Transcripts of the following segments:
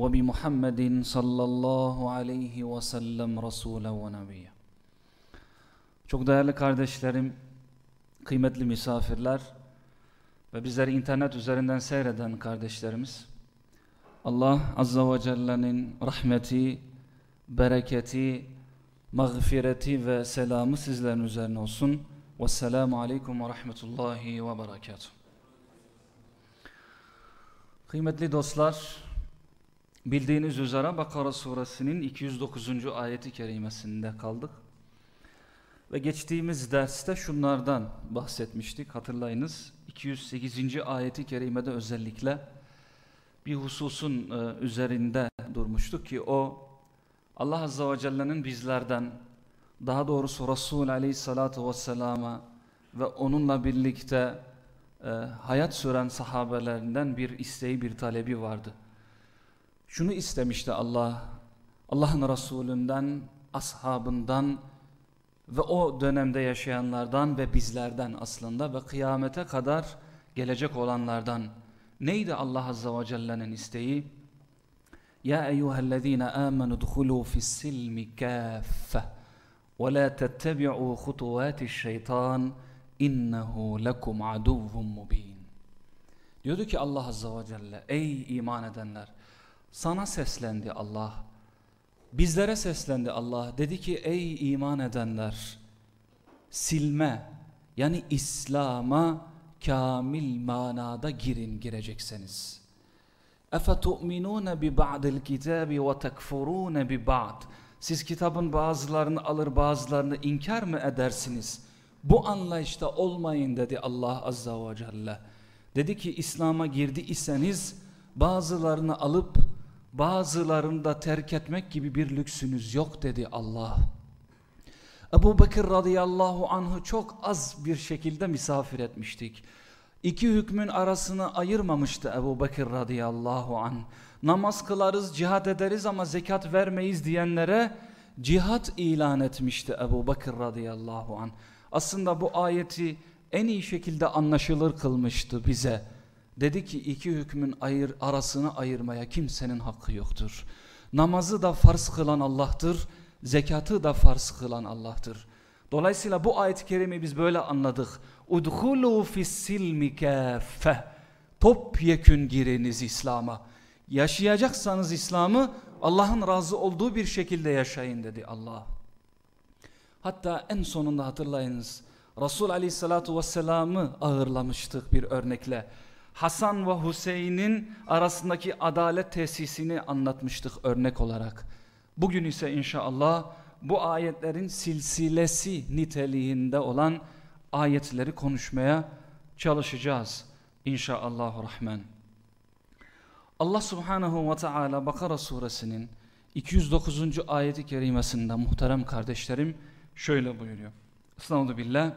وبمحمد صلى الله عليه وسلم رسولا ونبيا Çok değerli kardeşlerim, kıymetli misafirler ve bizleri internet üzerinden seyreden kardeşlerimiz, Allah Azza ve Celle'nin rahmeti, bereketi, mağfireti ve selamı sizlerin üzerine olsun. Vesselamu Aleyküm ve Rahmetullahi ve Berekatuhu. Kıymetli dostlar, bildiğiniz üzere Bakara suresinin 209. ayeti kerimesinde kaldık. Ve geçtiğimiz derste şunlardan bahsetmiştik hatırlayınız. 208. ayeti kerimede özellikle bir hususun e, üzerinde durmuştuk ki o Allah Azze ve Celle'nin bizlerden daha doğrusu Resul Aleyhisselatü Vesselam'a ve onunla birlikte e, hayat süren sahabelerinden bir isteği bir talebi vardı. Şunu istemişti Allah, Allah'ın Resulünden, ashabından ve o dönemde yaşayanlardan ve bizlerden aslında ve kıyamete kadar gelecek olanlardan. Neydi Allah Azze ve Celle'nin isteği? Ya eyyühellezine amenu dhulu fissilmi kaffe ve la tettebi'u hutuvati'ş-şeytan innehu lekum aduvvun mubin. Diyordu ki Allah Azze ve Celle ey iman edenler sana seslendi Allah bizlere seslendi Allah dedi ki ey iman edenler silme yani İslam'a kamil manada girin girecekseniz اَفَتُؤْمِنُونَ بِبَعْدِ الْكِتَابِ وَتَكْفُرُونَ بِبَعْدِ Siz kitabın bazılarını alır bazılarını inkar mı edersiniz? Bu anlayışta olmayın dedi Allah Azza ve Celle. Dedi ki İslam'a girdi iseniz bazılarını alıp bazılarını da terk etmek gibi bir lüksünüz yok dedi Allah. Ebu Bekir radıyallahu anh'ı çok az bir şekilde misafir etmiştik. İki hükmün arasını ayırmamıştı Ebu Bekir radıyallahu anh. Namaz kılarız, cihat ederiz ama zekat vermeyiz diyenlere cihat ilan etmişti Ebu Bekir radıyallahu anh. Aslında bu ayeti en iyi şekilde anlaşılır kılmıştı bize. Dedi ki iki hükmün ayır, arasını ayırmaya kimsenin hakkı yoktur. Namazı da farz kılan Allah'tır, zekatı da farz kılan Allah'tır. Dolayısıyla bu ayet-i kerimeyi biz böyle anladık. Udhulu fissilmi kaffe. Topyekün giriniz İslam'a. Yaşayacaksanız İslam'ı Allah'ın razı olduğu bir şekilde yaşayın dedi Allah. Hatta en sonunda hatırlayınız. Resul Aleyhisselatü Vesselam'ı ağırlamıştık bir örnekle. Hasan ve Hüseyin'in arasındaki adalet tesisini anlatmıştık örnek olarak. Bugün ise inşallah bu ayetlerin silsilesi niteliğinde olan ayetleri konuşmaya çalışacağız. İnşallahü Rahman. Allah Subhanahu ve Teala Bakara suresinin 209. ayeti kerimesinde muhterem kardeşlerim şöyle buyuruyor. Estağfurullah billah.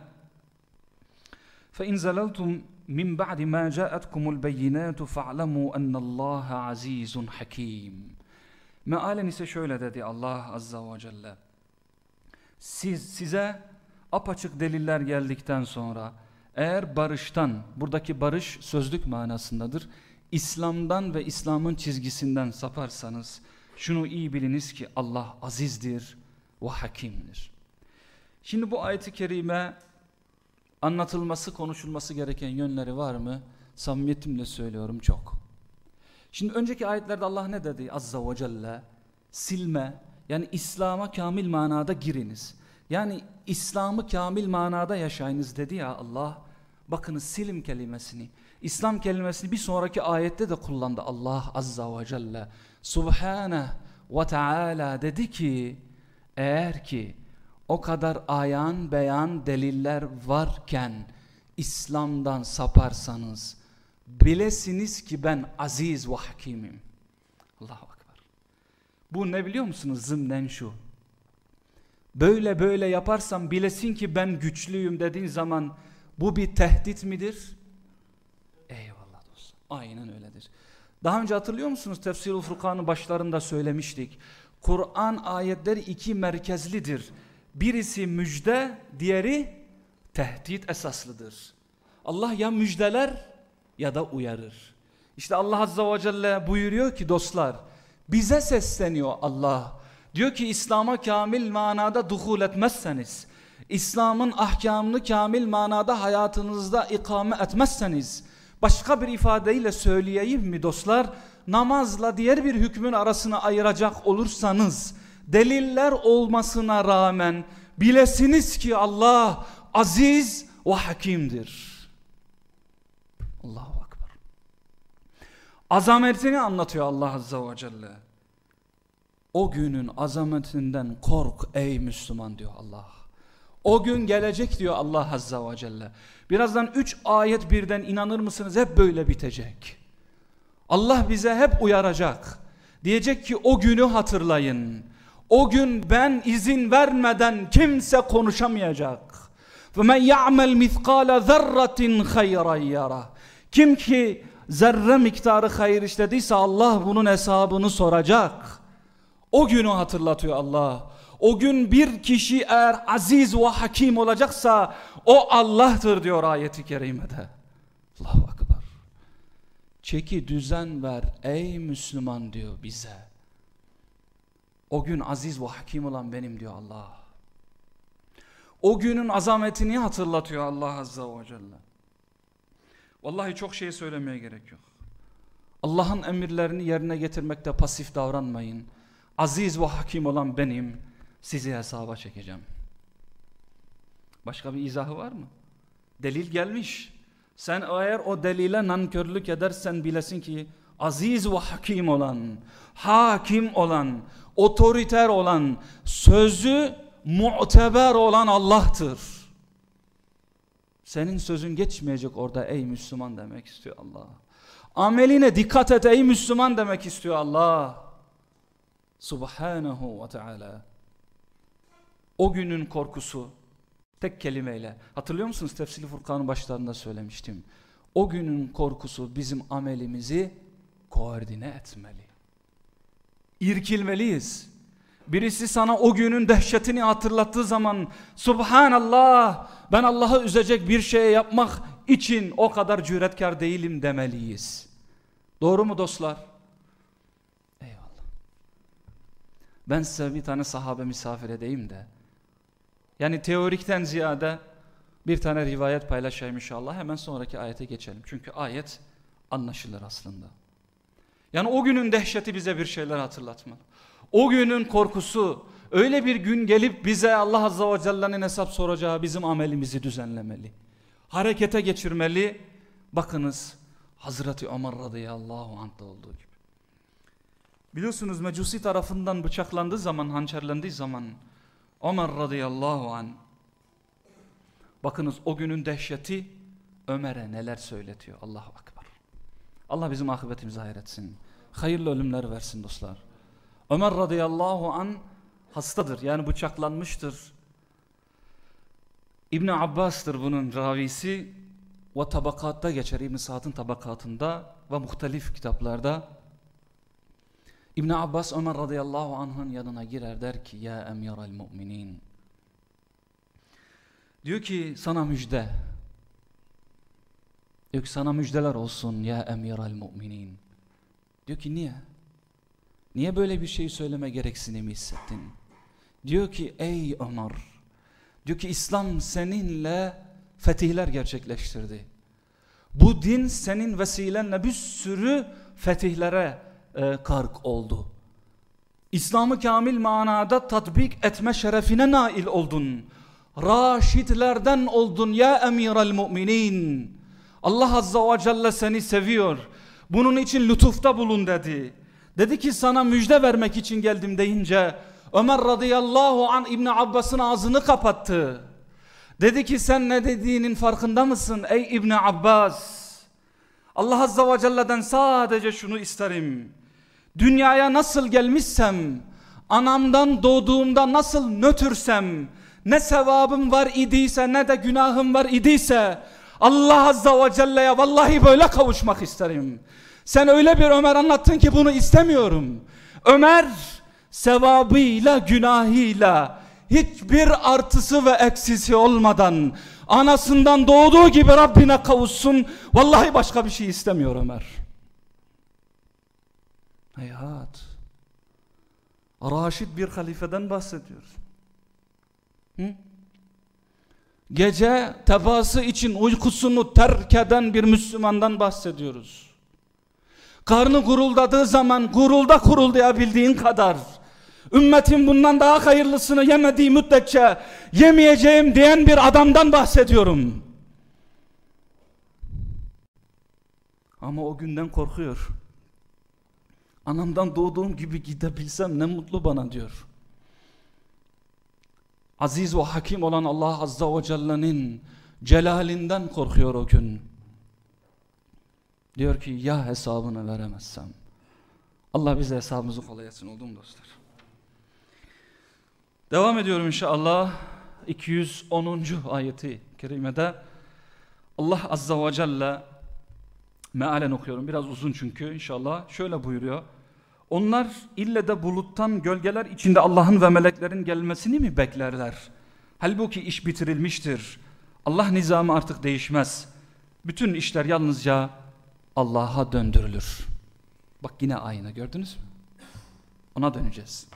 فَاِنْ زَلَلْتُمْ min ba'di ma ca'atkumul beyinatu fa'lemu ennallaha azizun hakim. Mealen ise şöyle dedi Allah Azza ve Celle. Siz, size apaçık deliller geldikten sonra eğer barıştan, buradaki barış sözlük manasındadır. İslam'dan ve İslam'ın çizgisinden saparsanız şunu iyi biliniz ki Allah azizdir ve hakimdir. Şimdi bu ayeti kerime anlatılması, konuşulması gereken yönleri var mı? Samimiyetimle söylüyorum çok. Şimdi önceki ayetlerde Allah ne dedi? Azza ve Celle silme yani İslam'a kamil manada giriniz. Yani İslam'ı kamil manada yaşayınız dedi ya Allah. Bakınız silim kelimesini, İslam kelimesini bir sonraki ayette de kullandı Allah Azza ve Celle. Subhane ve Teala dedi ki eğer ki o kadar ayan beyan deliller varken İslam'dan saparsanız bilesiniz ki ben aziz ve hakimim. Allahu Ekber. Bu ne biliyor musunuz? Zımnen şu. Böyle böyle yaparsam bilesin ki ben güçlüyüm dediğin zaman bu bir tehdit midir? Eyvallah dostum. Aynen öyledir. Daha önce hatırlıyor musunuz? Tefsir-i Furkan'ın başlarında söylemiştik. Kur'an ayetleri iki merkezlidir. Birisi müjde, diğeri tehdit esaslıdır. Allah ya müjdeler ya da uyarır. İşte Allah Azze ve Celle buyuruyor ki dostlar bize sesleniyor Allah. Diyor ki İslam'a kamil manada duhul etmezseniz, İslam'ın ahkamını kamil manada hayatınızda ikame etmezseniz, başka bir ifadeyle söyleyeyim mi dostlar? Namazla diğer bir hükmün arasını ayıracak olursanız, deliller olmasına rağmen bilesiniz ki Allah aziz ve hakimdir. Allahu Akbar. Azametini anlatıyor Allah Azze ve Celle. O günün azametinden kork ey Müslüman diyor Allah. O gün gelecek diyor Allah Azze ve Celle. Birazdan üç ayet birden inanır mısınız hep böyle bitecek. Allah bize hep uyaracak. Diyecek ki o günü hatırlayın. O gün ben izin vermeden kimse konuşamayacak. فَمَنْ يَعْمَلْ مِثْقَالَ ذَرَّةٍ خَيْرًا يَرَى Kim ki zerre miktarı hayır işlediyse Allah bunun hesabını soracak. O günü hatırlatıyor Allah. O gün bir kişi eğer aziz ve hakim olacaksa o Allah'tır diyor ayeti kerimede. Allahu Akbar. Çeki düzen ver ey Müslüman diyor bize. O gün aziz ve hakim olan benim diyor Allah. O günün azametini hatırlatıyor Allah Azze ve Celle. Vallahi çok şey söylemeye gerek yok. Allah'ın emirlerini yerine getirmekte pasif davranmayın. Aziz ve hakim olan benim sizi hesaba çekeceğim. Başka bir izahı var mı? Delil gelmiş. Sen eğer o delile nankörlük edersen bilesin ki aziz ve hakim olan, hakim olan, otoriter olan, sözü muteber olan Allah'tır. Senin sözün geçmeyecek orada ey Müslüman demek istiyor Allah. Ameline dikkat et ey Müslüman demek istiyor Allah. Subhanahu ve Teala. O günün korkusu tek kelimeyle. Hatırlıyor musunuz Tefsili Furkan'ın başlarında söylemiştim. O günün korkusu bizim amelimizi koordine etmeli. İrkilmeliyiz. Birisi sana o günün dehşetini hatırlattığı zaman Subhanallah ben Allah'ı üzecek bir şey yapmak için o kadar cüretkar değilim demeliyiz. Doğru mu dostlar? Eyvallah. Ben size bir tane sahabe misafir edeyim de. Yani teorikten ziyade bir tane rivayet paylaşayım inşallah. Hemen sonraki ayete geçelim. Çünkü ayet anlaşılır aslında. Yani o günün dehşeti bize bir şeyler hatırlatmalı. O günün korkusu öyle bir gün gelip bize Allah Azze ve Celle'nin hesap soracağı bizim amelimizi düzenlemeli. Harekete geçirmeli. Bakınız Hazreti Ömer radıyallahu anh'ta olduğu gibi. Biliyorsunuz Mecusi tarafından bıçaklandığı zaman, hançerlendiği zaman Ömer radıyallahu an. Bakınız o günün dehşeti Ömer'e neler söyletiyor. Allahu Akbar. Allah bizim akıbetimizi hayretsin. Hayırlı ölümler versin dostlar. Ömer radıyallahu an hastadır. Yani bıçaklanmıştır. İbn Abbas'tır bunun ravisi ve tabakatta geçer İbn Sa'd'ın tabakatında ve muhtelif kitaplarda İbn Abbas Ömer radıyallahu anh'ın yanına girer der ki ya emiral müminin diyor ki sana müjde diyor sana müjdeler olsun ya emiral müminin diyor ki niye niye böyle bir şey söyleme gereksinimi hissettin diyor ki ey Ömer diyor ki İslam seninle fetihler gerçekleştirdi bu din senin vesilenle bir sürü fetihlere e, kark oldu. İslam'ı kamil manada tatbik etme şerefine nail oldun. Raşidlerden oldun ya emiral müminin. Allah azza ve celle seni seviyor. Bunun için lütufta bulun dedi. Dedi ki sana müjde vermek için geldim deyince Ömer radıyallahu an İbni Abbas'ın ağzını kapattı. Dedi ki sen ne dediğinin farkında mısın ey İbni Abbas? Allah azza ve celle'den sadece şunu isterim. Dünyaya nasıl gelmişsem anamdan doğduğumda nasıl nötürsem, ne sevabım var idiyse ne de günahım var idiyse Allah Azza ve Celle'ye vallahi böyle kavuşmak isterim. Sen öyle bir Ömer anlattın ki bunu istemiyorum. Ömer sevabıyla günahıyla hiçbir artısı ve eksisi olmadan anasından doğduğu gibi Rabbine kavuşsun. Vallahi başka bir şey istemiyor Ömer. Hayat. Raşid bir halifeden bahsediyoruz. Hı? Gece tebası için uykusunu terk eden bir Müslümandan bahsediyoruz. Karnı guruldadığı zaman gurulda kuruldayabildiğin kadar ümmetin bundan daha hayırlısını yemediği müddetçe yemeyeceğim diyen bir adamdan bahsediyorum. Ama o günden korkuyor. Anamdan doğduğum gibi gidebilsem ne mutlu bana diyor. Aziz ve hakim olan Allah Azza ve Celle'nin celalinden korkuyor o gün. Diyor ki ya hesabını veremezsem. Allah bize hesabımızı kolay etsin oldu mu dostlar? Devam ediyorum inşallah 210. ayeti kerimede Allah Azza ve Celle mealen okuyorum biraz uzun çünkü inşallah şöyle buyuruyor. Onlar ille de buluttan gölgeler içinde Allah'ın ve meleklerin gelmesini mi beklerler? Halbuki iş bitirilmiştir. Allah nizamı artık değişmez. Bütün işler yalnızca Allah'a döndürülür. Bak yine aynı gördünüz mü? Ona döneceğiz.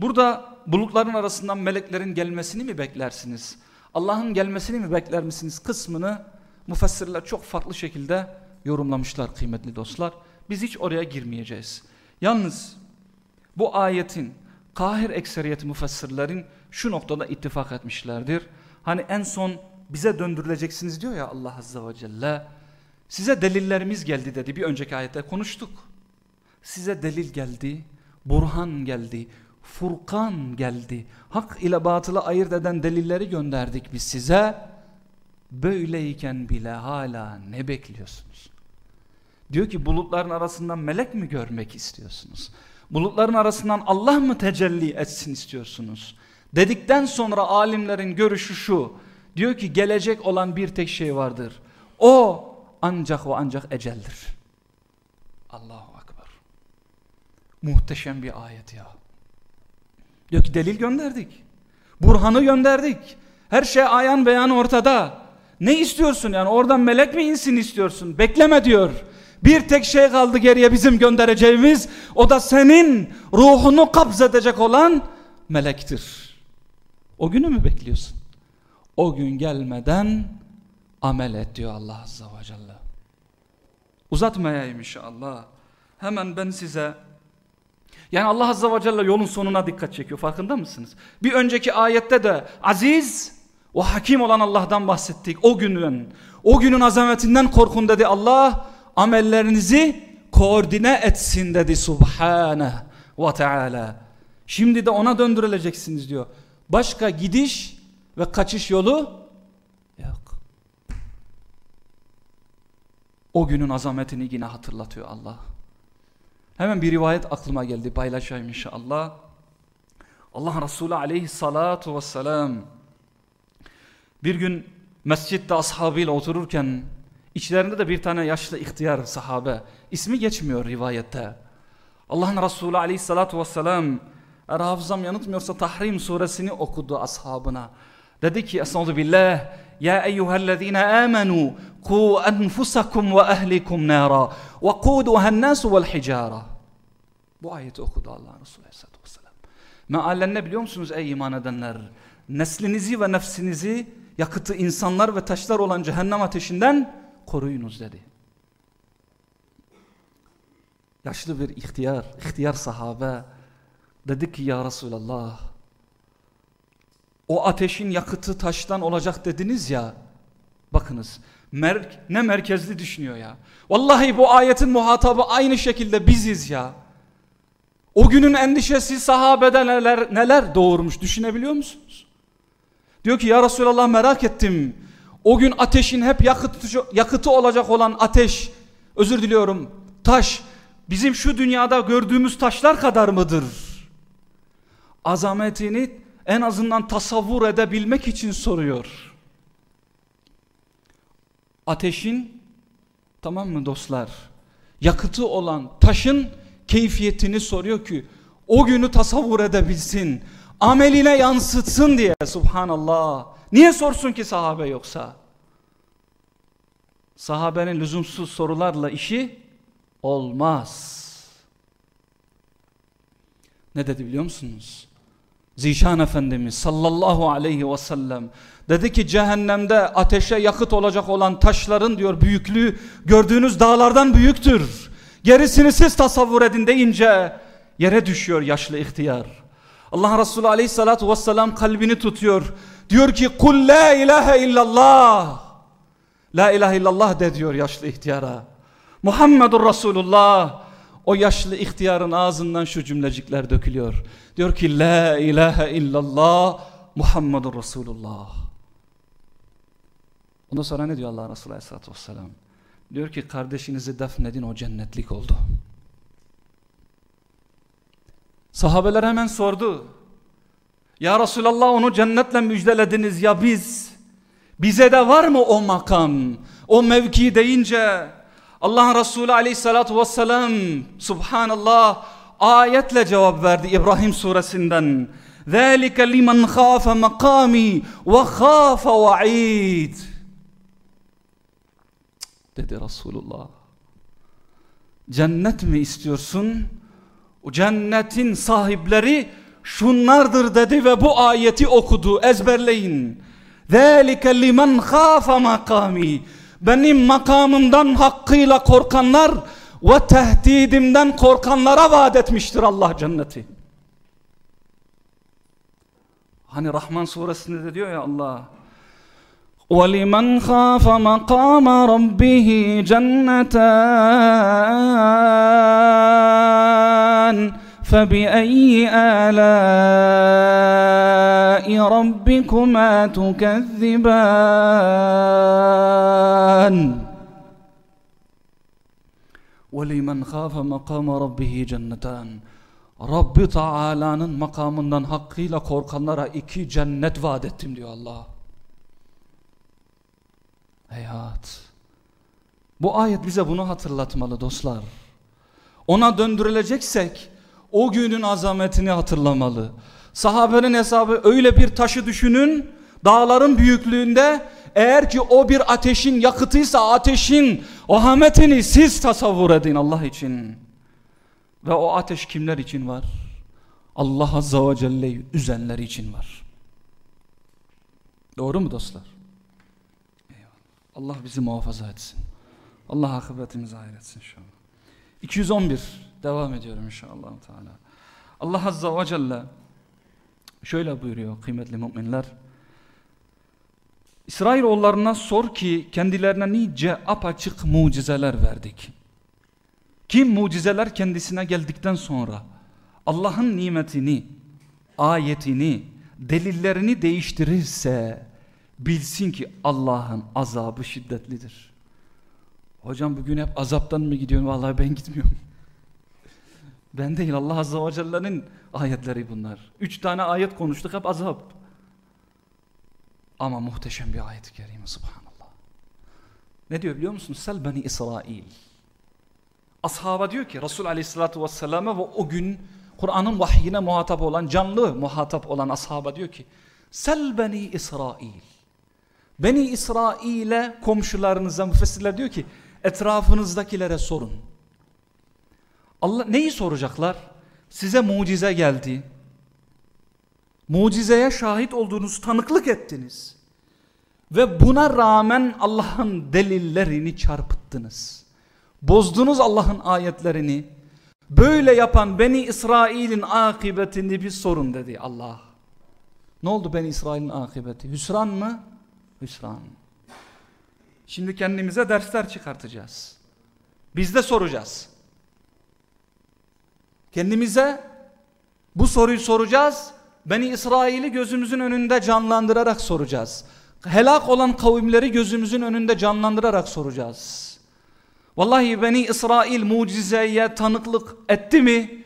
Burada bulutların arasından meleklerin gelmesini mi beklersiniz? Allah'ın gelmesini mi bekler misiniz kısmını müfessirler çok farklı şekilde yorumlamışlar kıymetli dostlar. Biz hiç oraya girmeyeceğiz. Yalnız bu ayetin kahir ekseriyeti müfessirlerin şu noktada ittifak etmişlerdir. Hani en son bize döndürüleceksiniz diyor ya Allah Azze ve Celle. Size delillerimiz geldi dedi bir önceki ayette konuştuk. Size delil geldi, burhan geldi, furkan geldi. Hak ile batılı ayırt eden delilleri gönderdik biz size. Böyleyken bile hala ne bekliyorsunuz? Diyor ki bulutların arasından melek mi görmek istiyorsunuz? Bulutların arasından Allah mı tecelli etsin istiyorsunuz? Dedikten sonra alimlerin görüşü şu. Diyor ki gelecek olan bir tek şey vardır. O ancak ve ancak eceldir. Allahu Akbar. Muhteşem bir ayet ya. Diyor ki delil gönderdik. Burhanı gönderdik. Her şey ayan beyan ortada. Ne istiyorsun yani oradan melek mi insin istiyorsun? Bekleme diyor. Bir tek şey kaldı geriye bizim göndereceğimiz. O da senin ruhunu kabzedecek olan melektir. O günü mü bekliyorsun? O gün gelmeden amel et diyor Allah Azze ve Celle. Uzatmayayım inşallah. Hemen ben size yani Allah Azze ve Celle yolun sonuna dikkat çekiyor farkında mısınız? Bir önceki ayette de aziz ve hakim olan Allah'tan bahsettik o günün. O günün azametinden korkun dedi Allah amellerinizi koordine etsin dedi Subhane ve Teala. Şimdi de ona döndürüleceksiniz diyor. Başka gidiş ve kaçış yolu yok. O günün azametini yine hatırlatıyor Allah. Hemen bir rivayet aklıma geldi paylaşayım inşallah. Allah Resulü aleyhissalatu vesselam bir gün mescitte ashabıyla otururken İçlerinde de bir tane yaşlı ihtiyar sahabe. İsmi geçmiyor rivayette. Allah'ın Resulü aleyhissalatu vesselam eğer hafızam yanıtmıyorsa Tahrim suresini okudu ashabına. Dedi ki Estağfirullah billah Ya eyyühellezine amenu ku enfusakum ve ehlikum nara ve kuduhen nasu vel hicara. Bu ayeti okudu Allah Resulü aleyhissalatu vesselam. Mealen ne biliyor musunuz ey iman edenler? Neslinizi ve nefsinizi yakıtı insanlar ve taşlar olan cehennem ateşinden koruyunuz dedi. Yaşlı bir ihtiyar, ihtiyar sahabe dedi ki ya Resulallah o ateşin yakıtı taştan olacak dediniz ya bakınız mer ne merkezli düşünüyor ya. Vallahi bu ayetin muhatabı aynı şekilde biziz ya. O günün endişesi sahabede neler, neler doğurmuş düşünebiliyor musunuz? Diyor ki ya Resulallah merak ettim. O gün ateşin hep yakıtı, yakıtı olacak olan ateş, özür diliyorum, taş, bizim şu dünyada gördüğümüz taşlar kadar mıdır? azametini en azından tasavvur edebilmek için soruyor. Ateşin tamam mı dostlar? Yakıtı olan taşın keyfiyetini soruyor ki o günü tasavvur edebilsin. Ameline yansıtsın diye subhanallah. Niye sorsun ki sahabe yoksa? Sahabenin lüzumsuz sorularla işi olmaz. Ne dedi biliyor musunuz? Zişan Efendimiz sallallahu aleyhi ve sellem dedi ki cehennemde ateşe yakıt olacak olan taşların diyor büyüklüğü gördüğünüz dağlardan büyüktür. Gerisini siz tasavvur edin deyince yere düşüyor yaşlı ihtiyar. Allah Resulü aleyhissalatu vesselam kalbini tutuyor. Diyor ki kul la ilahe illallah. La ilahe illallah de diyor yaşlı ihtiyara. Muhammedur Resulullah. O yaşlı ihtiyarın ağzından şu cümlecikler dökülüyor. Diyor ki La ilahe illallah Muhammedur Resulullah. Ondan sonra ne diyor Allah Resulü Aleyhisselatü Vesselam? Diyor ki kardeşinizi defnedin o cennetlik oldu. Sahabeler hemen sordu. Ya Resulallah onu cennetle müjdelediniz ya biz. Bize de var mı o makam? O mevki deyince Allah Resulü aleyhissalatu vesselam subhanallah ayetle cevap verdi İbrahim suresinden. ذَٰلِكَ لِمَنْ خَافَ مَقَامِي وَخَافَ وَعِيدٍ dedi Resulullah. Cennet mi istiyorsun? O cennetin sahipleri şunlardır dedi ve bu ayeti okudu ezberleyin. ذَٰلِكَ لِمَنْ خَافَ مَقَامِي benim makamımdan hakkıyla korkanlar ve tehdidimden korkanlara vaat etmiştir Allah cenneti. Hani Rahman suresinde de diyor ya Allah وَلِمَنْ خَافَ مَقَامَ رَبِّهِ جَنَّتَانِ فَبِأَيِّ آلَاءِ رَبِّكُمَا تُكَذِّبَانِ وَلِمَنْ خَافَ مَقَامَ رَبِّهِ جَنَّتَانِ Rabbi Teala'nın makamından hakkıyla korkanlara iki cennet vaat ettim diyor Allah. Hayat. Bu ayet bize bunu hatırlatmalı dostlar. Ona döndürüleceksek o günün azametini hatırlamalı. Sahabenin hesabı öyle bir taşı düşünün. Dağların büyüklüğünde eğer ki o bir ateşin yakıtıysa ateşin ahametini siz tasavvur edin Allah için. Ve o ateş kimler için var? Allah Azza ve Celle'yi üzenler için var. Doğru mu dostlar? Eyvallah. Allah bizi muhafaza etsin. Allah akıbetimizi hayır etsin inşallah. 211 devam ediyorum inşallah Teala. Allah Azza ve Celle şöyle buyuruyor kıymetli müminler. İsrailoğullarına sor ki kendilerine nice apaçık mucizeler verdik. Kim mucizeler kendisine geldikten sonra Allah'ın nimetini, ayetini, delillerini değiştirirse bilsin ki Allah'ın azabı şiddetlidir. Hocam bugün hep azaptan mı gidiyorsun? Vallahi ben gitmiyorum. ben değil Allah Azze ve Celle'nin ayetleri bunlar. Üç tane ayet konuştuk hep azap. Ama muhteşem bir ayet-i kerime subhanallah. Ne diyor biliyor musun? Sel beni İsrail. Ashaba diyor ki Resul aleyhissalatü vesselam'a ve o gün Kur'an'ın vahyine muhatap olan canlı muhatap olan ashaba diyor ki Sel beni İsrail. Beni İsrail'e komşularınıza müfessirler diyor ki etrafınızdakilere sorun. Allah neyi soracaklar? Size mucize geldi. Mucizeye şahit olduğunuz tanıklık ettiniz. Ve buna rağmen Allah'ın delillerini çarpıttınız. Bozdunuz Allah'ın ayetlerini. Böyle yapan Beni İsrail'in akıbetini bir sorun dedi Allah. Ne oldu Beni İsrail'in akıbeti? Hüsran mı? Hüsran. Şimdi kendimize dersler çıkartacağız. Biz de soracağız. Kendimize bu soruyu soracağız. Beni İsrail'i gözümüzün önünde canlandırarak soracağız. Helak olan kavimleri gözümüzün önünde canlandırarak soracağız. Vallahi Beni İsrail mucizeye tanıklık etti mi?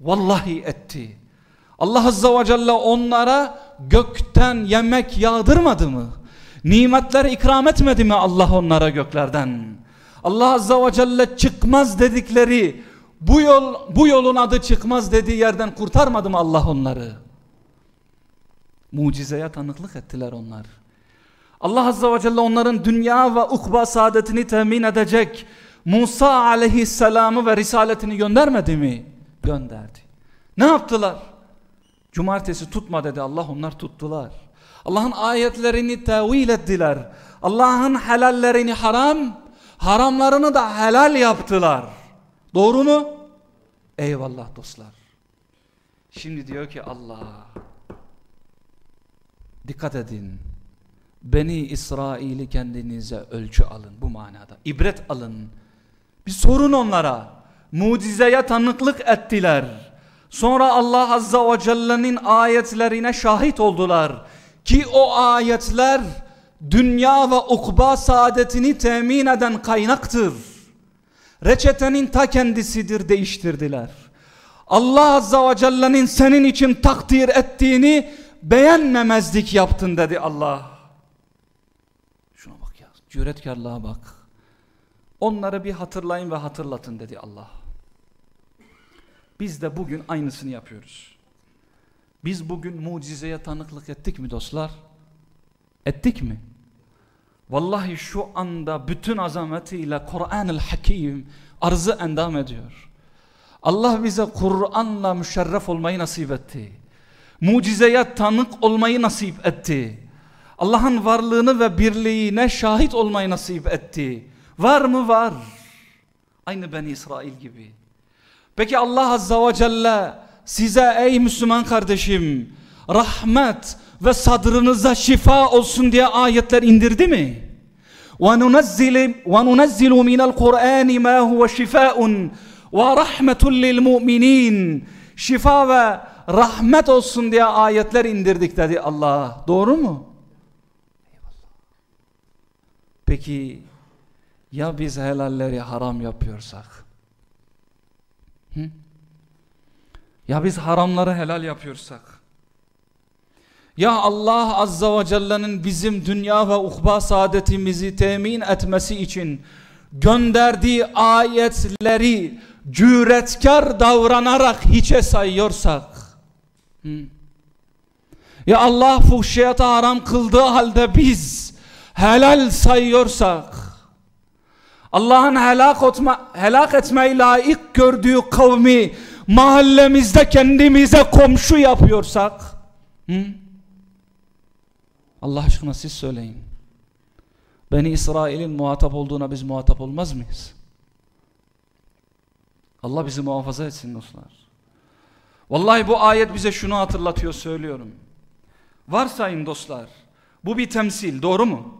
Vallahi etti. Allah Azza ve Celle onlara gökten yemek yağdırmadı mı? Nimetler ikram etmedi mi Allah onlara göklerden? Allah Azza ve Celle çıkmaz dedikleri bu yol bu yolun adı çıkmaz dediği yerden kurtarmadı mı Allah onları? Mucizeye tanıklık ettiler onlar. Allah Azza ve Celle onların dünya ve ukba saadetini temin edecek Musa aleyhisselamı ve risaletini göndermedi mi? Gönderdi. Ne yaptılar? Cumartesi tutma dedi Allah onlar tuttular. Allah'ın ayetlerini tevil ettiler. Allah'ın helallerini haram, haramlarını da helal yaptılar. Doğru mu? Eyvallah dostlar. Şimdi diyor ki Allah dikkat edin. Beni İsrail'i kendinize ölçü alın bu manada. İbret alın. Bir sorun onlara. Mucizeye tanıklık ettiler. Sonra Allah Azza ve Celle'nin ayetlerine şahit oldular. Ki o ayetler dünya ve ukba saadetini temin eden kaynaktır. Reçetenin ta kendisidir değiştirdiler. Allah Azza ve Celle'nin senin için takdir ettiğini beğenmemezlik yaptın dedi Allah. Şuna bak ya cüretkarlığa bak. Onları bir hatırlayın ve hatırlatın dedi Allah. Biz de bugün aynısını yapıyoruz. Biz bugün mucizeye tanıklık ettik mi dostlar? Ettik mi? Vallahi şu anda bütün azametiyle Kur'an-ı Hakim arzı endam ediyor. Allah bize Kur'an'la müşerref olmayı nasip etti. Mucizeye tanık olmayı nasip etti. Allah'ın varlığını ve birliğine şahit olmayı nasip etti. Var mı? Var. Aynı Beni İsrail gibi. Peki Allah Azza ve Celle size ey Müslüman kardeşim rahmet ve sadrınıza şifa olsun diye ayetler indirdi mi? وَنُنَزِّلُ مِنَ الْقُرْآنِ مَا هُوَ شِفَاءٌ وَرَحْمَةٌ لِلْمُؤْمِنِينَ Şifa ve rahmet olsun diye ayetler indirdik dedi Allah. Doğru mu? Peki ya biz helalleri haram yapıyorsak? Hı? Ya biz haramları helal yapıyorsak? Ya Allah Azza ve Celle'nin bizim dünya ve ukba saadetimizi temin etmesi için gönderdiği ayetleri cüretkar davranarak hiçe sayıyorsak? Hı? Ya Allah fuhşiyata haram kıldığı halde biz helal sayıyorsak Allah'ın helak, etme, helak etmeyi layık gördüğü kavmi mahallemizde kendimize komşu yapıyorsak hı? Allah aşkına siz söyleyin. Beni İsrail'in muhatap olduğuna biz muhatap olmaz mıyız? Allah bizi muhafaza etsin dostlar. Vallahi bu ayet bize şunu hatırlatıyor söylüyorum. Varsayın dostlar. Bu bir temsil doğru mu?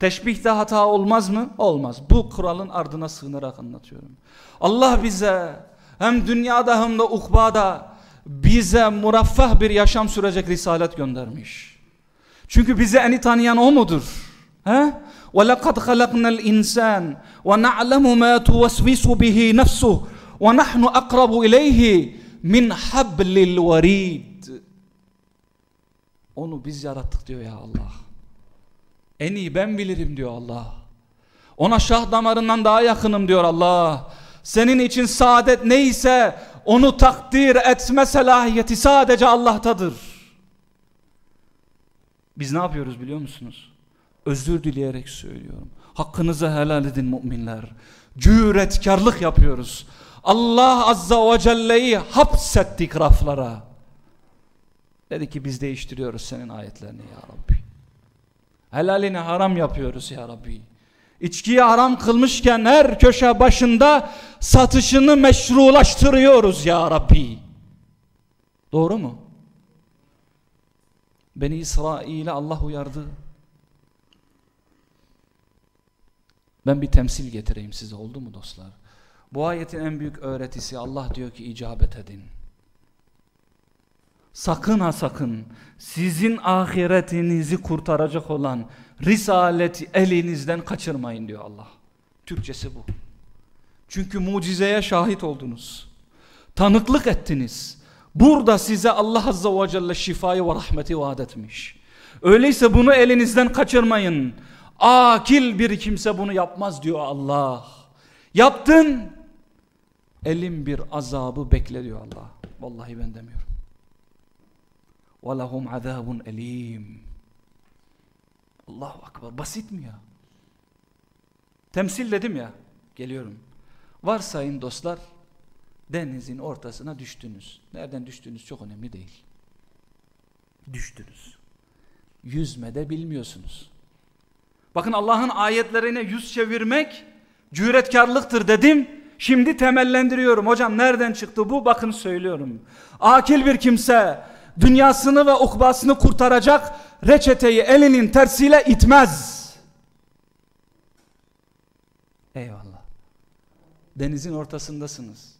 Teşbihte hata olmaz mı? Olmaz. Bu kuralın ardına sığınarak anlatıyorum. Allah bize hem dünyada hem de ukbada bize muraffah bir yaşam sürecek risalet göndermiş. Çünkü bizi en iyi tanıyan o mudur? He? وَلَقَدْ خَلَقْنَا الْاِنْسَانِ وَنَعْلَمُ مَا تُوَسْوِسُ بِهِ نَفْسُهُ وَنَحْنُ أَقْرَبُ إِلَيْهِ مِنْ حَبْلِ الْوَرِيدِ Onu biz yarattık diyor ya Allah. En iyi ben bilirim diyor Allah. Ona şah damarından daha yakınım diyor Allah. Senin için saadet neyse onu takdir etme selahiyeti sadece Allah'tadır. Biz ne yapıyoruz biliyor musunuz? Özür dileyerek söylüyorum. Hakkınızı helal edin müminler. Cüretkarlık yapıyoruz. Allah Azza ve Celle'yi hapsettik raflara. Dedi ki biz değiştiriyoruz senin ayetlerini ya Rabbi. Helalini haram yapıyoruz ya Rabbi. İçkiyi haram kılmışken her köşe başında satışını meşrulaştırıyoruz ya Rabbi. Doğru mu? Beni İsrail'e Allah uyardı. Ben bir temsil getireyim size oldu mu dostlar? Bu ayetin en büyük öğretisi Allah diyor ki icabet edin. Sakın ha sakın sizin ahiretinizi kurtaracak olan risaleti elinizden kaçırmayın diyor Allah. Türkçesi bu. Çünkü mucizeye şahit oldunuz. Tanıklık ettiniz. Burada size Allah Azze ve Celle şifayı ve rahmeti vaat etmiş. Öyleyse bunu elinizden kaçırmayın. Akil bir kimse bunu yapmaz diyor Allah. Yaptın. Elim bir azabı bekle diyor Allah. Vallahi ben demiyorum. وَلَهُمْ عَذَابٌ اَلِيمٌ Allahu Akbar. Basit mi ya? Temsil dedim ya. Geliyorum. Varsayın dostlar denizin ortasına düştünüz. Nereden düştüğünüz çok önemli değil. Düştünüz. Yüzme de bilmiyorsunuz. Bakın Allah'ın ayetlerine yüz çevirmek cüretkarlıktır dedim. Şimdi temellendiriyorum. Hocam nereden çıktı bu? Bakın söylüyorum. Akil bir kimse dünyasını ve ukbasını kurtaracak reçeteyi elinin tersiyle itmez. Eyvallah. Denizin ortasındasınız.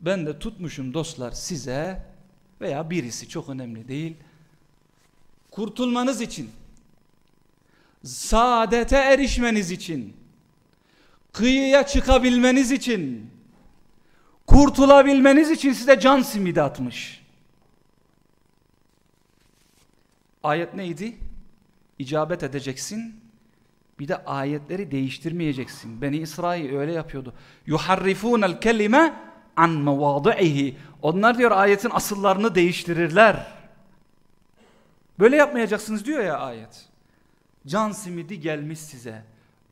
Ben de tutmuşum dostlar size veya birisi çok önemli değil. Kurtulmanız için, saadete erişmeniz için, kıyıya çıkabilmeniz için, kurtulabilmeniz için size can simidi atmış. Ayet neydi? İcabet edeceksin. Bir de ayetleri değiştirmeyeceksin. Beni İsrail öyle yapıyordu. Yuharrifunel kelime an mevadihi. Onlar diyor ayetin asıllarını değiştirirler. Böyle yapmayacaksınız diyor ya ayet. Can simidi gelmiş size.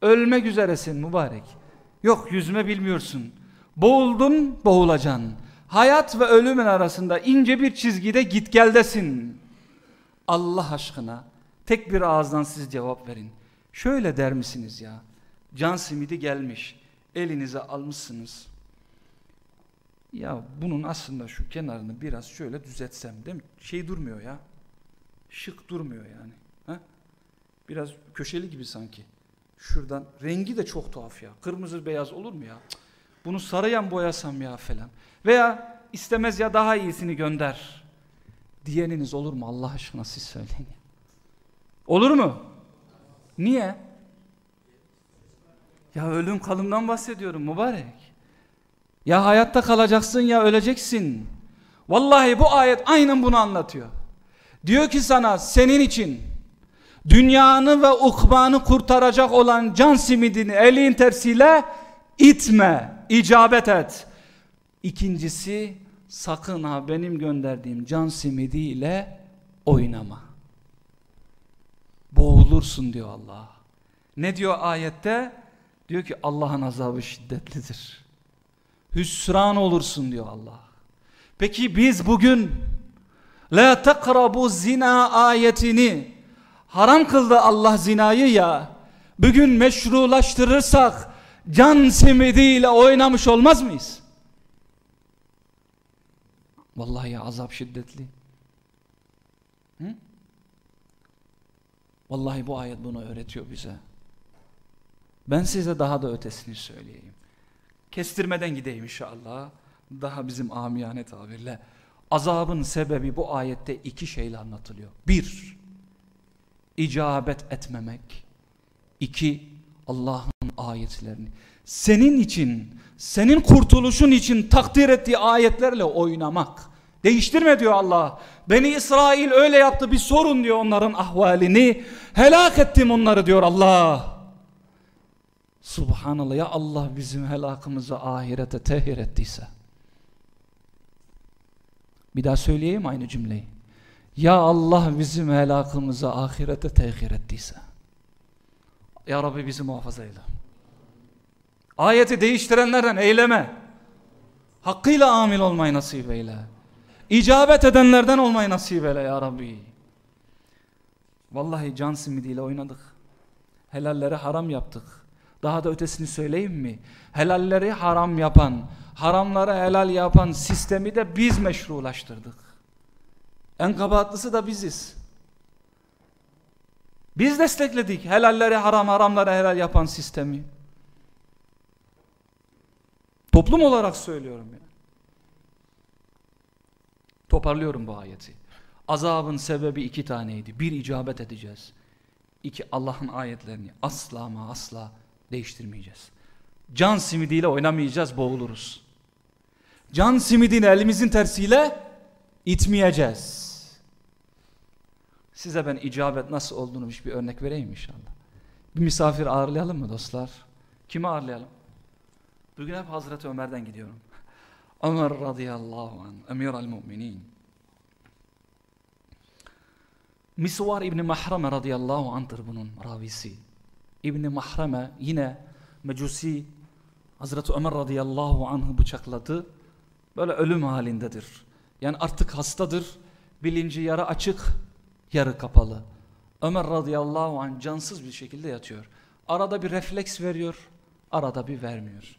Ölmek üzeresin mübarek. Yok yüzme bilmiyorsun. Boğuldun boğulacaksın. Hayat ve ölümün arasında ince bir çizgide git geldesin. Allah aşkına tek bir ağızdan siz cevap verin. Şöyle der misiniz ya? Can simidi gelmiş. Elinize almışsınız. Ya bunun aslında şu kenarını biraz şöyle düzeltsem değil mi? Şey durmuyor ya. Şık durmuyor yani. Ha? Biraz köşeli gibi sanki. Şuradan rengi de çok tuhaf ya. Kırmızı beyaz olur mu ya? Bunu sarıyan boyasam ya falan. Veya istemez ya daha iyisini gönder. Diyeniniz olur mu Allah aşkına siz söyleyin. Olur mu? Niye? Ya ölüm kalımdan bahsediyorum mübarek. Ya hayatta kalacaksın ya öleceksin. Vallahi bu ayet aynen bunu anlatıyor. Diyor ki sana senin için dünyanı ve ukbanı kurtaracak olan can simidini elin tersiyle itme, icabet et. İkincisi sakın ha benim gönderdiğim can simidiyle oynama. Boğulursun diyor Allah. Ne diyor ayette? Diyor ki Allah'ın azabı şiddetlidir. Hüsran olursun diyor Allah. Peki biz bugün La takrabu zina ayetini haram kıldı Allah zinayı ya. Bugün meşrulaştırırsak can simidiyle oynamış olmaz mıyız? Vallahi azap şiddetli. Hı? Vallahi bu ayet bunu öğretiyor bize. Ben size daha da ötesini söyleyeyim. Kestirmeden gideyim inşallah. Daha bizim amiyane tabirle. Azabın sebebi bu ayette iki şeyle anlatılıyor. Bir, icabet etmemek. İki, Allah'ın ayetlerini. Senin için, senin kurtuluşun için takdir ettiği ayetlerle oynamak. Değiştirme diyor Allah. Beni İsrail öyle yaptı bir sorun diyor onların ahvalini. Helak ettim onları diyor Allah. Subhanallah ya Allah bizim helakımızı ahirete tehir ettiyse. Bir daha söyleyeyim aynı cümleyi. Ya Allah bizim helakımızı ahirete tehir ettiyse. Ya Rabbi bizi muhafaza eyle. Ayeti değiştirenlerden eyleme. Hakkıyla amil olmayı nasip eyle. İcabet edenlerden olmayı nasip eyle ya Rabbi. Vallahi can simidiyle oynadık. Helalleri haram yaptık. Daha da ötesini söyleyeyim mi? Helalleri haram yapan, haramları helal yapan sistemi de biz meşrulaştırdık. En kabahatlısı da biziz. Biz destekledik helalleri haram, haramları helal yapan sistemi. Toplum olarak söylüyorum ya. Toparlıyorum bu ayeti. Azabın sebebi iki taneydi. Bir icabet edeceğiz. İki Allah'ın ayetlerini asla ama asla değiştirmeyeceğiz. Can simidiyle oynamayacağız, boğuluruz. Can simidini elimizin tersiyle İtmeyeceğiz. Size ben icabet nasıl olduğunu bir örnek vereyim inşallah. Bir misafir ağırlayalım mı dostlar? Kimi ağırlayalım? Bugün hep Hazreti Ömer'den gidiyorum. Ömer radıyallahu anh, emir al müminin. Misvar İbni Mahrame radıyallahu anh'tır bunun ravisi. İbni Mahrame yine Mecusi Hazreti Ömer radıyallahu anh'ı bıçakladı. Böyle ölüm halindedir. Yani artık hastadır. Bilinci yarı açık, yarı kapalı. Ömer radıyallahu anh cansız bir şekilde yatıyor. Arada bir refleks veriyor, arada bir vermiyor.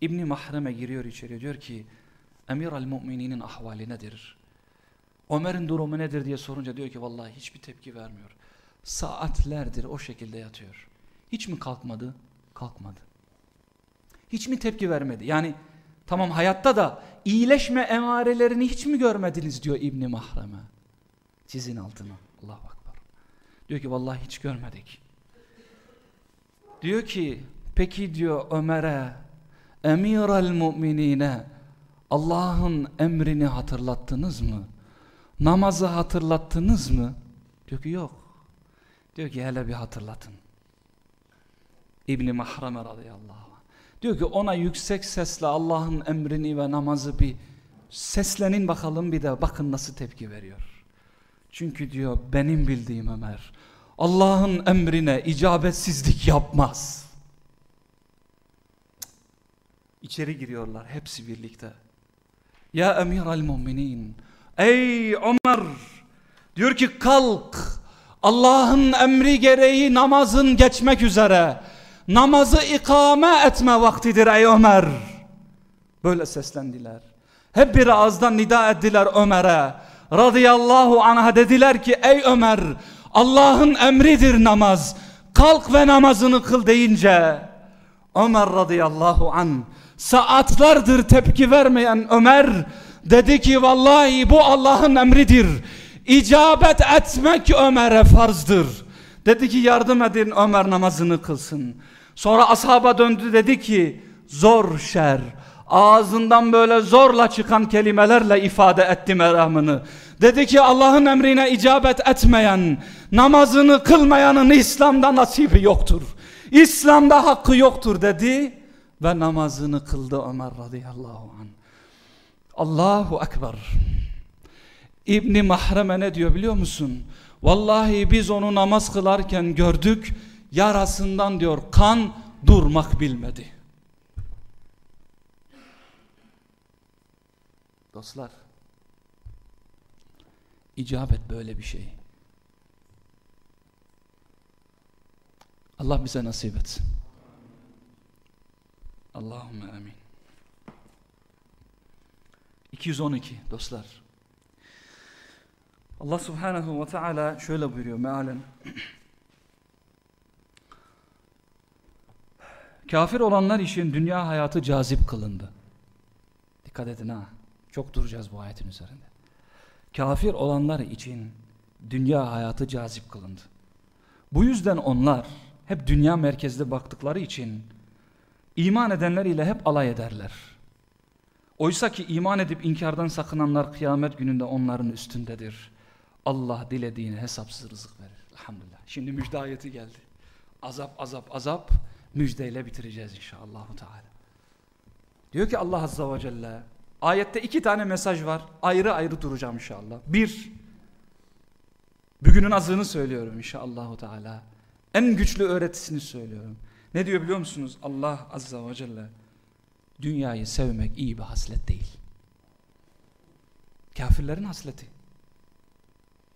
İbni Mahreme giriyor içeri diyor ki Emir al mümininin ahvali nedir? Ömer'in durumu nedir diye sorunca diyor ki vallahi hiçbir tepki vermiyor. Saatlerdir o şekilde yatıyor. Hiç mi kalkmadı? Kalkmadı. Hiç mi tepki vermedi? Yani tamam hayatta da iyileşme emarelerini hiç mi görmediniz diyor İbni Mahreme. Çizin altına. Allahu Akbar. Diyor ki vallahi hiç görmedik. Diyor ki peki diyor Ömer'e emiral müminine Allah'ın emrini hatırlattınız mı? Namazı hatırlattınız mı? Diyor ki yok. Diyor ki hele bir hatırlatın. İbni Mahrame radıyallahu anh. Diyor ki ona yüksek sesle Allah'ın emrini ve namazı bir seslenin bakalım bir de bakın nasıl tepki veriyor. Çünkü diyor benim bildiğim Ömer Allah'ın emrine icabetsizlik yapmaz. İçeri giriyorlar hepsi birlikte. Ya emir al müminin Ey Ömer diyor ki kalk Allah'ın emri gereği namazın geçmek üzere. Namazı ikame etme vaktidir ey Ömer. Böyle seslendiler. Hep bir ağızdan nida ettiler Ömer'e. Radıyallahu anh'a dediler ki ey Ömer Allah'ın emridir namaz. Kalk ve namazını kıl deyince. Ömer radıyallahu an saatlerdir tepki vermeyen Ömer Dedi ki vallahi bu Allah'ın emridir. İcabet etmek Ömer'e farzdır. Dedi ki yardım edin Ömer namazını kılsın. Sonra ashaba döndü dedi ki zor şer. Ağzından böyle zorla çıkan kelimelerle ifade etti meramını. Dedi ki Allah'ın emrine icabet etmeyen, namazını kılmayanın İslam'da nasibi yoktur. İslam'da hakkı yoktur dedi ve namazını kıldı Ömer radıyallahu anh. Allahu Ekber. İbni Mahreme ne diyor biliyor musun? Vallahi biz onu namaz kılarken gördük. Yarasından diyor kan durmak bilmedi. Dostlar. icabet böyle bir şey. Allah bize nasip etsin. Allahümme amin. 212 dostlar. Allah subhanahu ve teala şöyle buyuruyor mealen. Kafir olanlar için dünya hayatı cazip kılındı. Dikkat edin ha. Çok duracağız bu ayetin üzerinde. Kafir olanlar için dünya hayatı cazip kılındı. Bu yüzden onlar hep dünya merkezli baktıkları için iman edenler ile hep alay ederler. Oysa ki iman edip inkardan sakınanlar kıyamet gününde onların üstündedir. Allah dilediğine hesapsız rızık verir. Elhamdülillah. Şimdi müjde ayeti geldi. Azap azap azap müjdeyle bitireceğiz inşallah. Teala. Diyor ki Allah Azza ve Celle ayette iki tane mesaj var. Ayrı ayrı duracağım inşallah. Bir bugünün azını söylüyorum inşallah. Teala. En güçlü öğretisini söylüyorum. Ne diyor biliyor musunuz? Allah Azza ve Celle dünyayı sevmek iyi bir haslet değil. Kafirlerin hasleti.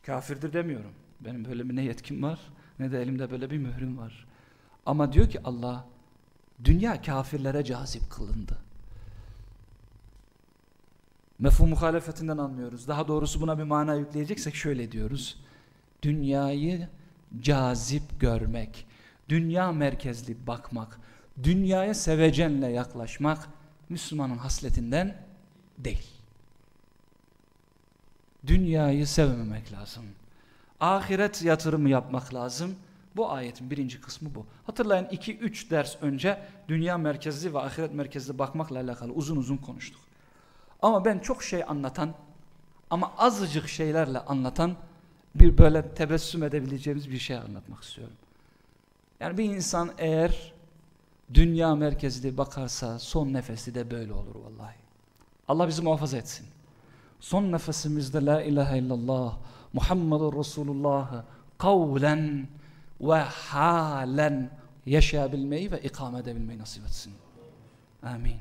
Kafirdir demiyorum. Benim böyle bir ne yetkim var ne de elimde böyle bir mührüm var. Ama diyor ki Allah dünya kafirlere cazip kılındı. Mefhum muhalefetinden anlıyoruz. Daha doğrusu buna bir mana yükleyeceksek şöyle diyoruz. Dünyayı cazip görmek, dünya merkezli bakmak, dünyaya sevecenle yaklaşmak Müslümanın hasletinden değil. Dünyayı sevmemek lazım. Ahiret yatırımı yapmak lazım. Bu ayetin birinci kısmı bu. Hatırlayın 2-3 ders önce dünya merkezli ve ahiret merkezli bakmakla alakalı uzun uzun konuştuk. Ama ben çok şey anlatan ama azıcık şeylerle anlatan bir böyle tebessüm edebileceğimiz bir şey anlatmak istiyorum. Yani bir insan eğer dünya merkezli bakarsa son nefesi de böyle olur vallahi. Allah bizi muhafaza etsin. Son nefesimizde la ilahe illallah Muhammedur Resulullah kavlen ve halen yaşayabilmeyi ve ikame edebilmeyi nasip etsin. Amin.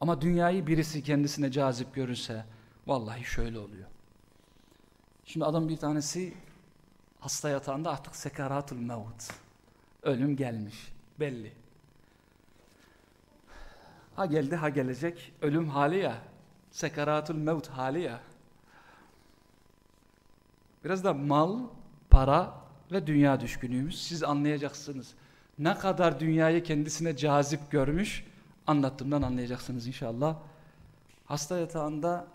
Ama dünyayı birisi kendisine cazip görürse vallahi şöyle oluyor. Şimdi adam bir tanesi hasta yatağında artık sekaratul mevt. Ölüm gelmiş. Belli. Ha geldi ha gelecek. Ölüm hali ya. Sekaratul mevt hali ya. Biraz da mal, para ve dünya düşkünüymüş. Siz anlayacaksınız. Ne kadar dünyayı kendisine cazip görmüş anlattığımdan anlayacaksınız inşallah. Hasta yatağında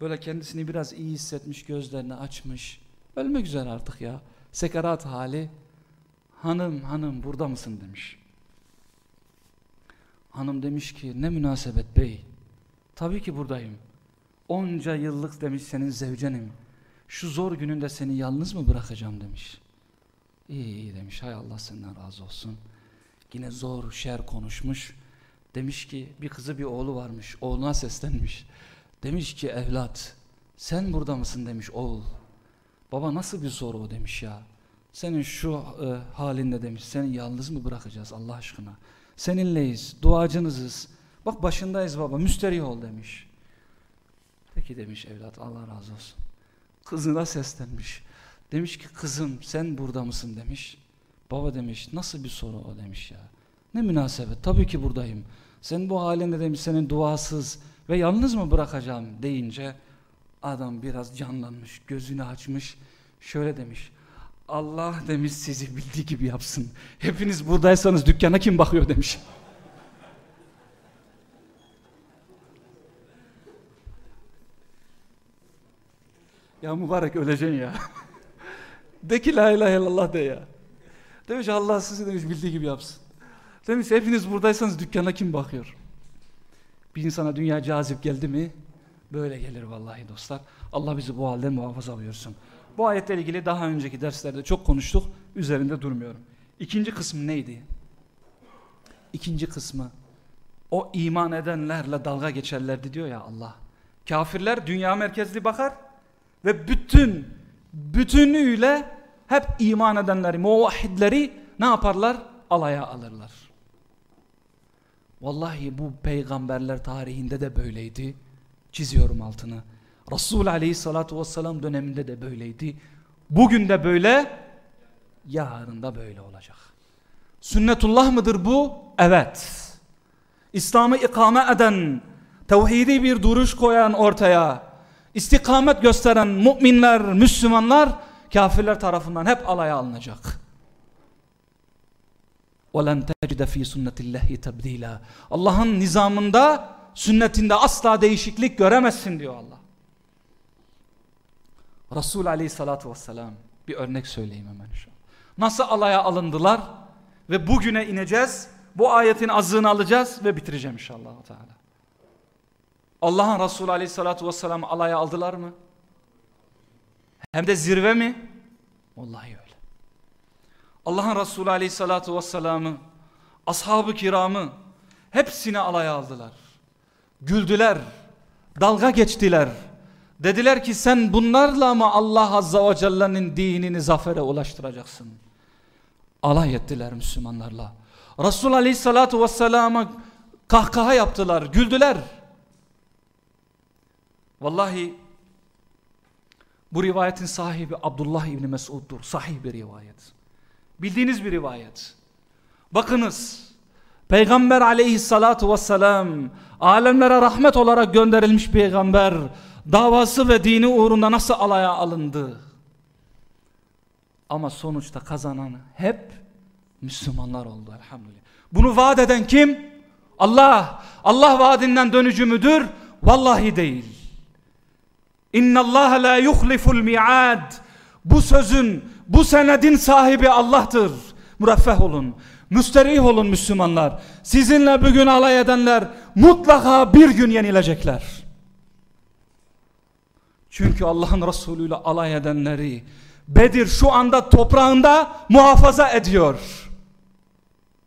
böyle kendisini biraz iyi hissetmiş, gözlerini açmış. Ölmek üzere artık ya. Sekarat hali. Hanım, hanım burada mısın demiş. Hanım demiş ki ne münasebet bey. Tabii ki buradayım. Onca yıllık demiş senin zevcenim. Şu zor gününde seni yalnız mı bırakacağım demiş. İyi iyi demiş hay Allah senden razı olsun. Yine zor şer konuşmuş. Demiş ki bir kızı bir oğlu varmış. Oğluna seslenmiş. Demiş ki evlat sen burada mısın demiş oğul. Baba nasıl bir soru o demiş ya. Senin şu e, halinde demiş seni yalnız mı bırakacağız Allah aşkına. Seninleyiz duacınızız. Bak başındayız baba müsterih ol demiş. Peki demiş evlat Allah razı olsun. Kızına seslenmiş. Demiş ki kızım sen burada mısın demiş. Baba demiş nasıl bir soru o demiş ya. Ne münasebet tabii ki buradayım. Sen bu halinde demiş senin duasız ve yalnız mı bırakacağım deyince adam biraz canlanmış gözünü açmış şöyle demiş. Allah demiş sizi bildiği gibi yapsın. Hepiniz buradaysanız dükkana kim bakıyor demiş. ya mübarek öleceksin ya. de ki la ilahe illallah de ya. Demiş Allah sizi demiş bildiği gibi yapsın. Demiş hepiniz buradaysanız dükkana kim bakıyor? Bir insana dünya cazip geldi mi? Böyle gelir vallahi dostlar. Allah bizi bu halden muhafaza buyursun. Bu ayetle ilgili daha önceki derslerde çok konuştuk. Üzerinde durmuyorum. İkinci kısmı neydi? İkinci kısmı o iman edenlerle dalga geçerlerdi diyor ya Allah. Kafirler dünya merkezli bakar ve bütün bütünüyle hep iman edenleri, muvahhidleri ne yaparlar? Alaya alırlar. Vallahi bu peygamberler tarihinde de böyleydi Çiziyorum altını. Resul aleyhissalatu vesselam döneminde de böyleydi. Bugün de böyle, yarın da böyle olacak. Sünnetullah mıdır bu? Evet. İslam'ı ikame eden, tevhidi bir duruş koyan ortaya, istikamet gösteren müminler, Müslümanlar, kafirler tarafından hep alaya alınacak. وَلَنْ تَجِدَ ف۪ي سُنَّةِ اللّٰهِ تَبْد۪يلًا Allah'ın nizamında, sünnetinde asla değişiklik göremezsin diyor Allah. Resul aleyhissalatu vesselam bir örnek söyleyeyim hemen şu an. Nasıl alaya alındılar ve bugüne ineceğiz. Bu ayetin azığını alacağız ve bitireceğim inşallah. Allah'ın Resulü aleyhissalatu vesselam alaya aldılar mı? Hem de zirve mi? Vallahi öyle. Allah'ın Resulü aleyhissalatu vesselam'ı, ashab-ı kiramı hepsini alaya aldılar. Güldüler, dalga geçtiler. Dediler ki sen bunlarla mı Allah Azza ve Celle'nin dinini zafere ulaştıracaksın? Alay ettiler Müslümanlarla. Resul Aleyhissalatu Vesselam'a kahkaha yaptılar, güldüler. Vallahi bu rivayetin sahibi Abdullah İbni Mesud'dur. Sahih bir rivayet. Bildiğiniz bir rivayet. Bakınız. Peygamber aleyhissalatu vesselam alemlere rahmet olarak gönderilmiş peygamber davası ve dini uğrunda nasıl alaya alındı? Ama sonuçta kazanan hep Müslümanlar oldu elhamdülillah. Bunu vaat eden kim? Allah. Allah vaadinden dönücü müdür? Vallahi değil. İnna Allah la yuhliful mi'ad. Bu sözün, bu senedin sahibi Allah'tır. Müreffeh olun. Müsterih olun Müslümanlar. Sizinle bugün alay edenler mutlaka bir gün yenilecekler. Çünkü Allah'ın Resulü ile alay edenleri Bedir şu anda toprağında muhafaza ediyor.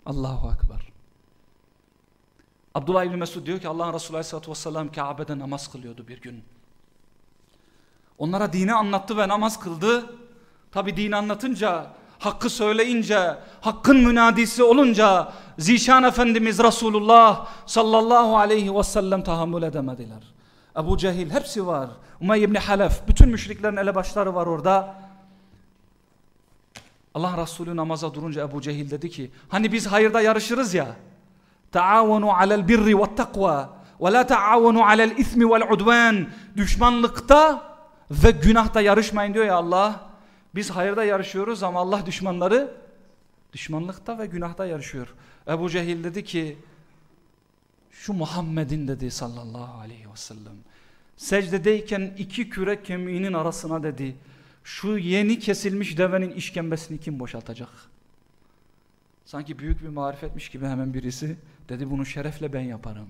Allahu Ekber. Abdullah İbni Mesud diyor ki Allah'ın Resulü Aleyhisselatü Vesselam Kabe'de namaz kılıyordu bir gün. Onlara dini anlattı ve namaz kıldı. Tabi dini anlatınca, hakkı söyleyince, hakkın münadisi olunca Zişan Efendimiz Resulullah sallallahu aleyhi ve sellem tahammül edemediler. Ebu Cehil hepsi var. Umey ibn Halef, bütün müşriklerin elebaşları var orada. Allah Resulü namaza durunca Ebu Cehil dedi ki, hani biz hayırda yarışırız ya, taavunu alel birri ve takva ve la taavunu alel ismi vel udvan düşmanlıkta ve günahta yarışmayın diyor ya Allah. Biz hayırda yarışıyoruz ama Allah düşmanları düşmanlıkta ve günahta yarışıyor. Ebu Cehil dedi ki şu Muhammed'in dedi sallallahu aleyhi ve sellem secdedeyken iki kürek kemiğinin arasına dedi şu yeni kesilmiş devenin işkembesini kim boşaltacak? Sanki büyük bir marifetmiş gibi hemen birisi dedi bunu şerefle ben yaparım.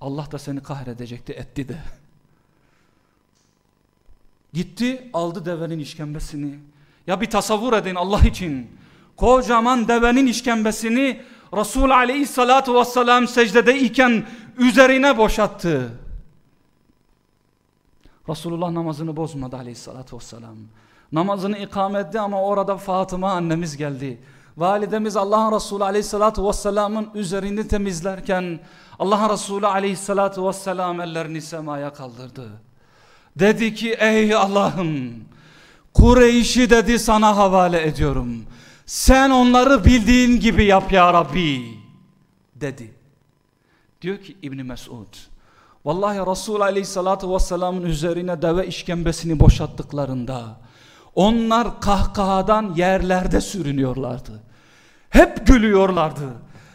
Allah da seni kahredecekti etti de. Gitti aldı devenin işkembesini. Ya bir tasavvur edin Allah için. Kocaman devenin işkembesini Resul aleyhissalatu vesselam secdedeyken üzerine boşattı. Resulullah namazını bozmadı aleyhissalatu vesselam. Namazını ikame etti ama orada Fatıma annemiz geldi. Validemiz Allah'ın Resulü aleyhissalatu vesselamın üzerini temizlerken Allah'ın Resulü aleyhissalatu vesselam ellerini semaya kaldırdı. Dedi ki ey Allah'ım Kureyş'i dedi sana havale ediyorum. Sen onları bildiğin gibi yap ya Rabbi dedi. Diyor ki İbni Mesud Vallahi Resul Aleyhisselatü Vesselam'ın üzerine deve işkembesini boşalttıklarında onlar kahkahadan yerlerde sürünüyorlardı. Hep gülüyorlardı.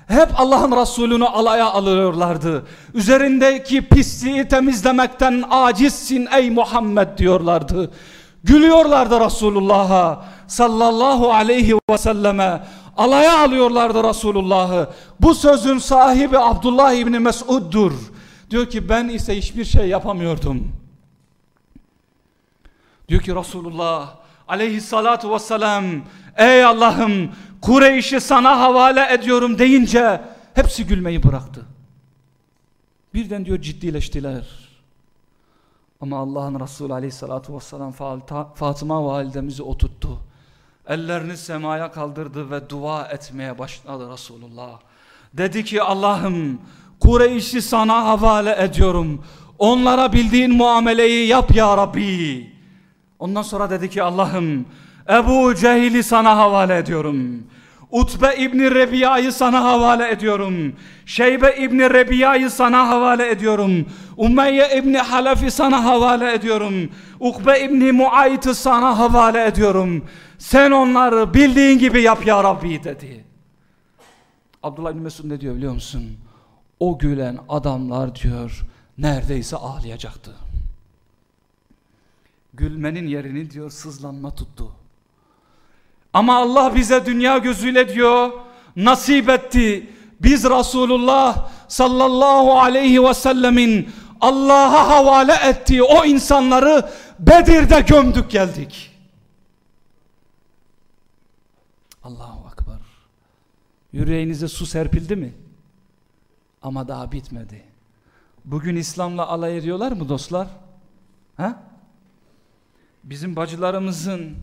Hep Allah'ın Resulünü alaya alıyorlardı. Üzerindeki pisliği temizlemekten acizsin ey Muhammed diyorlardı. Gülüyorlardı Resulullah'a sallallahu aleyhi ve selleme. Alaya alıyorlardı Resulullah'ı. Bu sözün sahibi Abdullah İbni Mesud'dur. Diyor ki ben ise hiçbir şey yapamıyordum. Diyor ki Resulullah aleyhissalatu vesselam ey Allah'ım Kureyş'i sana havale ediyorum deyince hepsi gülmeyi bıraktı. Birden diyor ciddileştiler. Ama Allah'ın Resulü aleyhissalatu vesselam Fatıma validemizi oturttu. Ellerini semaya kaldırdı ve dua etmeye başladı Resulullah. Dedi ki Allah'ım Kureyş'i sana havale ediyorum. Onlara bildiğin muameleyi yap ya Rabbi. Ondan sonra dedi ki Allah'ım Ebu Cehil'i sana havale ediyorum. Utbe İbni Rebiya'yı sana havale ediyorum. Şeybe İbni Rebiya'yı sana havale ediyorum. Umeyye İbni Halef'i sana havale ediyorum. Ukbe İbni Muayt'ı sana havale ediyorum. Sen onları bildiğin gibi yap ya Rabbi dedi. Abdullah İbni Mesud ne diyor biliyor musun? O gülen adamlar diyor neredeyse ağlayacaktı. Gülmenin yerini diyor sızlanma tuttu. Ama Allah bize dünya gözüyle diyor nasip etti. Biz Resulullah sallallahu aleyhi ve sellemin Allah'a havale ettiği o insanları Bedir'de gömdük geldik. Allahu Akbar. Yüreğinize su serpildi mi? Ama daha bitmedi. Bugün İslam'la alay ediyorlar mı dostlar? Ha? Bizim bacılarımızın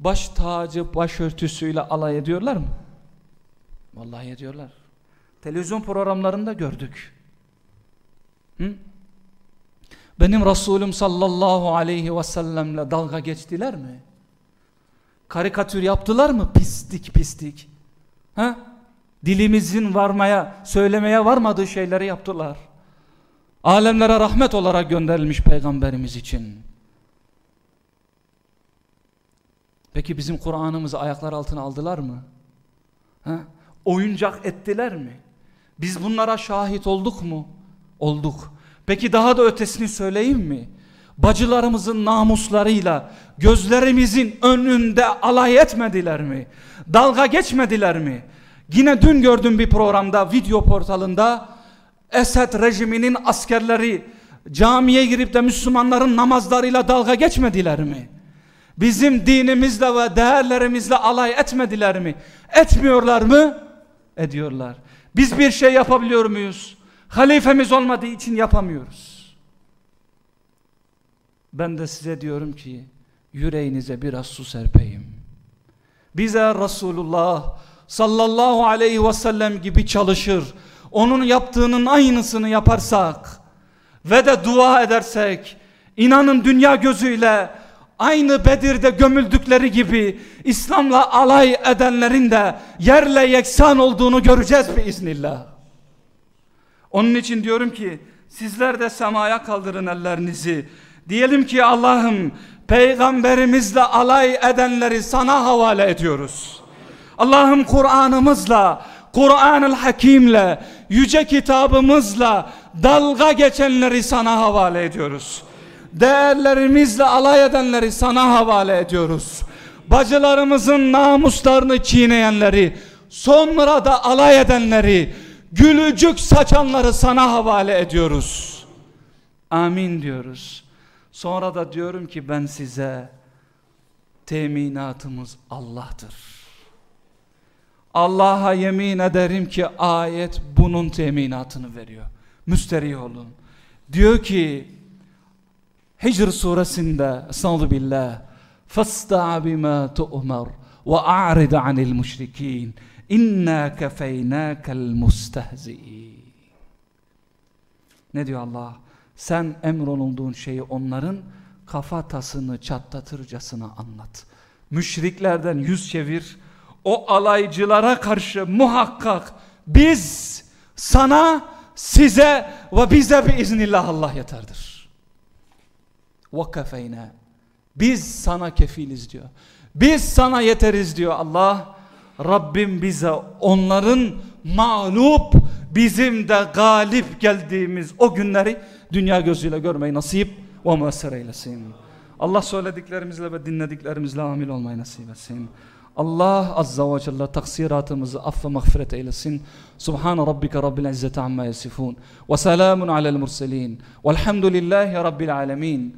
baş tacı, başörtüsüyle alay ediyorlar mı? Vallahi ediyorlar. Televizyon programlarında gördük. Hı? Benim Resulüm sallallahu aleyhi ve sellemle dalga geçtiler mi? Karikatür yaptılar mı? Pislik pislik. Ha? Dilimizin varmaya, söylemeye varmadığı şeyleri yaptılar. Alemlere rahmet olarak gönderilmiş peygamberimiz için. Peki bizim Kur'an'ımızı ayaklar altına aldılar mı? Ha? Oyuncak ettiler mi? Biz bunlara şahit olduk mu? Olduk. Peki daha da ötesini söyleyeyim mi? Bacılarımızın namuslarıyla gözlerimizin önünde alay etmediler mi? Dalga geçmediler mi? Yine dün gördüm bir programda video portalında Esed rejiminin askerleri camiye girip de Müslümanların namazlarıyla dalga geçmediler mi? Bizim dinimizle ve değerlerimizle alay etmediler mi? Etmiyorlar mı? Ediyorlar. Biz bir şey yapabiliyor muyuz? Halifemiz olmadığı için yapamıyoruz. Ben de size diyorum ki yüreğinize biraz su serpeyim. Bize Resulullah sallallahu aleyhi ve sellem gibi çalışır. Onun yaptığının aynısını yaparsak ve de dua edersek inanın dünya gözüyle aynı Bedir'de gömüldükleri gibi İslam'la alay edenlerin de yerle yeksan olduğunu göreceğiz biiznillah. Onun için diyorum ki sizler de semaya kaldırın ellerinizi. Diyelim ki Allah'ım peygamberimizle alay edenleri sana havale ediyoruz. Allah'ım Kur'an'ımızla, Kur'an-ı Hakim'le, yüce kitabımızla dalga geçenleri sana havale ediyoruz. Değerlerimizle alay edenleri sana havale ediyoruz. Bacılarımızın namuslarını çiğneyenleri, sonra da alay edenleri, gülücük saçanları sana havale ediyoruz. Amin diyoruz. Sonra da diyorum ki ben size teminatımız Allah'tır. Allah'a yemin ederim ki ayet bunun teminatını veriyor. Müsterih olun. Diyor ki Hicr suresinde Estağfirullah billah Festa'a bima tu'mer ve a'rid anil müşrikin inna kefeynâkel mustehzi'in Ne diyor Allah? Sen emrolunduğun şeyi onların kafatasını çatlatırcasına anlat. Müşriklerden yüz çevir. O alaycılara karşı muhakkak biz sana size ve bize bir iznillah Allah yeterdir. وَكَفَيْنَا Biz sana kefiliz diyor. Biz sana yeteriz diyor Allah. Rabbim bize onların mağlup bizim de galip geldiğimiz o günleri dünya gözüyle görmeyi nasip ve müessir eylesin. Allah söylediklerimizle ve dinlediklerimizle amil olmayı nasip etsin. Allah azza ve celle taksiratımızı affe mağfiret eylesin. Subhan rabbike rabbil izzeti amma yasifun. Ve selamun alel murselin. Velhamdülillahi rabbil alemin.